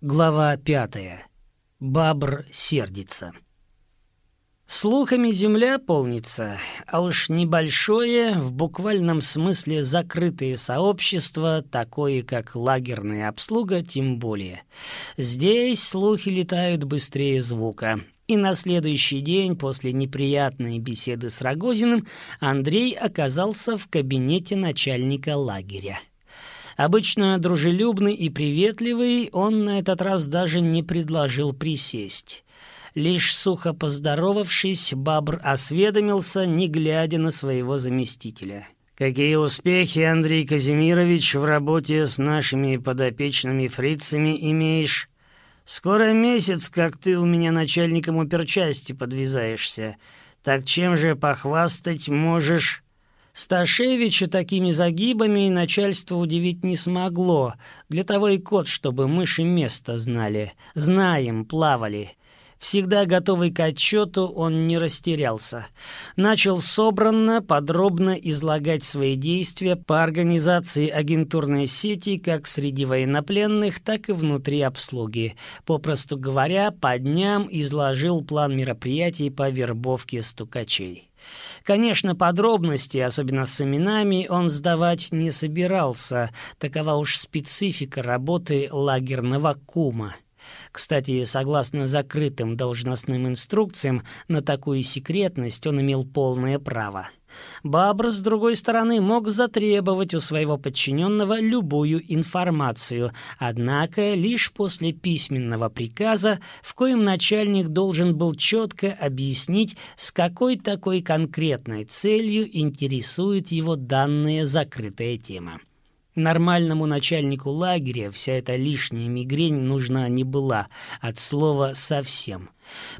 Глава пятая. Бабр сердится. Слухами земля полнится, а уж небольшое, в буквальном смысле закрытое сообщество, такое как лагерная обслуга, тем более. Здесь слухи летают быстрее звука. И на следующий день после неприятной беседы с Рогозиным Андрей оказался в кабинете начальника лагеря. Обычно дружелюбный и приветливый, он на этот раз даже не предложил присесть. Лишь сухо поздоровавшись, Бабр осведомился, не глядя на своего заместителя. «Какие успехи, Андрей Казимирович, в работе с нашими подопечными фрицами имеешь? Скоро месяц, как ты у меня начальником оперчасти подвязаешься. Так чем же похвастать можешь?» Сташевича такими загибами начальство удивить не смогло. Для того и кот, чтобы мыши место знали. Знаем, плавали. Всегда готовый к отчету, он не растерялся. Начал собранно, подробно излагать свои действия по организации агентурной сети как среди военнопленных, так и внутри обслуги. Попросту говоря, по дням изложил план мероприятий по вербовке стукачей. Конечно, подробности, особенно с именами, он сдавать не собирался. Такова уж специфика работы лагерного кума. Кстати, согласно закрытым должностным инструкциям, на такую секретность он имел полное право. Бабр, с другой стороны, мог затребовать у своего подчиненного любую информацию, однако лишь после письменного приказа, в коем начальник должен был четко объяснить, с какой такой конкретной целью интересует его данная закрытая тема. Нормальному начальнику лагеря вся эта лишняя мигрень нужна не была, от слова «совсем».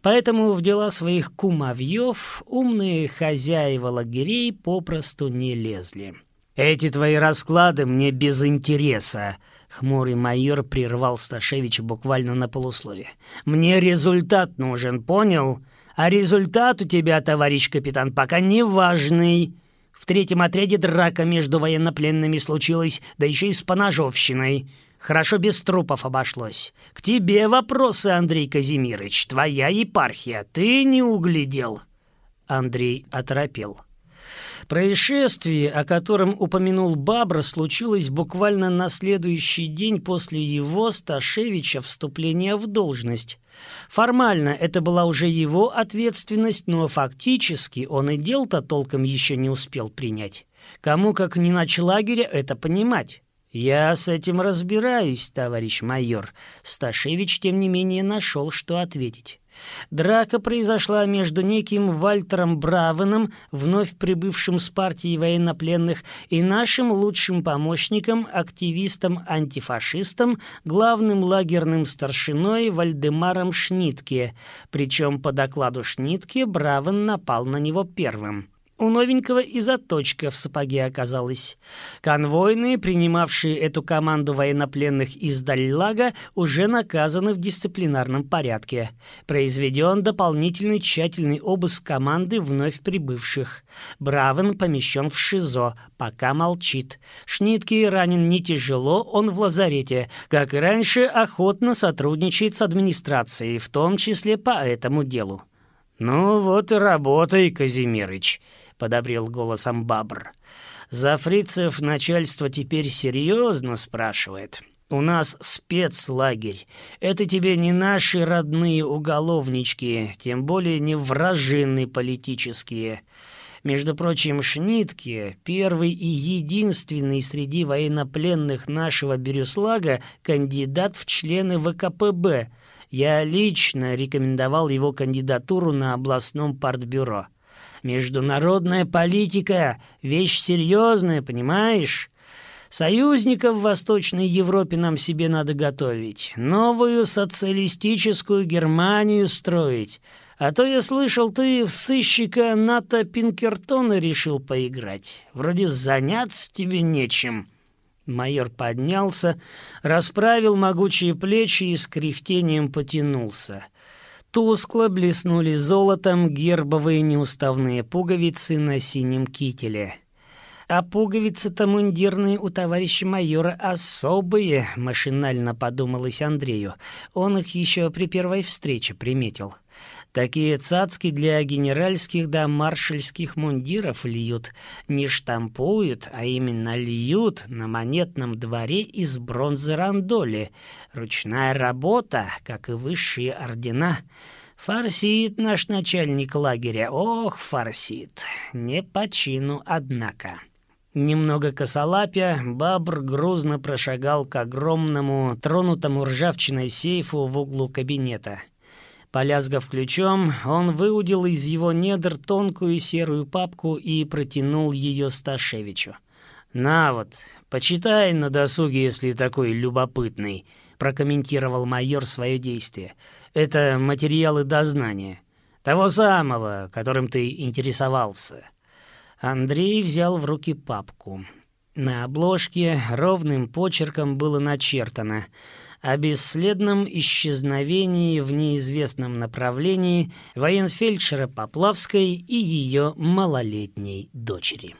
Поэтому в дела своих кумовьев умные хозяева лагерей попросту не лезли. «Эти твои расклады мне без интереса», — хмурый майор прервал Сташевича буквально на полуслове. «Мне результат нужен, понял? А результат у тебя, товарищ капитан, пока не важный». В третьем отряде драка между военнопленными случилась, да еще и с поножовщиной. Хорошо без трупов обошлось. К тебе вопросы, Андрей Казимирович. Твоя епархия. Ты не углядел?» Андрей оторопел. Происшествие, о котором упомянул Бабра, случилось буквально на следующий день после его, Сташевича, вступления в должность. Формально это была уже его ответственность, но фактически он и дел-то толком еще не успел принять. Кому, как не лагеря, это понимать. «Я с этим разбираюсь, товарищ майор». Сташевич, тем не менее, нашел, что ответить. Драка произошла между неким Вальтером Бравеном, вновь прибывшим с партии военнопленных, и нашим лучшим помощником, активистом-антифашистом, главным лагерным старшиной Вальдемаром Шнитке. Причем по докладу Шнитке Бравен напал на него первым. У новенького и заточка в сапоге оказалась. Конвойные, принимавшие эту команду военнопленных из Даллага, уже наказаны в дисциплинарном порядке. Произведен дополнительный тщательный обыск команды вновь прибывших. Бравен помещен в ШИЗО, пока молчит. Шнитки ранен не тяжело, он в лазарете. Как и раньше, охотно сотрудничает с администрацией, в том числе по этому делу. «Ну вот и работай, Казимирыч», — подобрел голосом Бабр. «За фрицев начальство теперь серьезно спрашивает. У нас спецлагерь. Это тебе не наши родные уголовнички, тем более не вражины политические». Между прочим, Шнитке, первый и единственный среди военнопленных нашего Бирюслага, кандидат в члены ВКПБ. Я лично рекомендовал его кандидатуру на областном партбюро. Международная политика — вещь серьезная, понимаешь? Союзников в Восточной Европе нам себе надо готовить, новую социалистическую Германию строить. А то я слышал, ты в сыщика Ната Пинкертона решил поиграть. Вроде заняться тебе нечем». Майор поднялся, расправил могучие плечи и с кряхтением потянулся — Тускло блеснули золотом гербовые неуставные пуговицы на синем кителе. А пуговицы-то мундирные у товарища майора особые, машинально подумалось Андрею. Он их еще при первой встрече приметил. Такие цацки для генеральских да маршальских мундиров льют. Не штампуют, а именно льют на монетном дворе из бронзы рандоли. Ручная работа, как и высшие ордена. Фарсит наш начальник лагеря, ох, фарсит. Не по чину, однако. Немного косолапя, бабр грузно прошагал к огромному, тронутому ржавчиной сейфу в углу кабинета. Полязгав ключом, он выудил из его недр тонкую серую папку и протянул ее Сташевичу. «На вот, почитай на досуге, если такой любопытный», — прокомментировал майор свое действие. «Это материалы дознания. Того самого, которым ты интересовался». Андрей взял в руки папку. На обложке ровным почерком было начертано о бесследном исчезновении в неизвестном направлении военфельдшера Поплавской и ее малолетней дочери.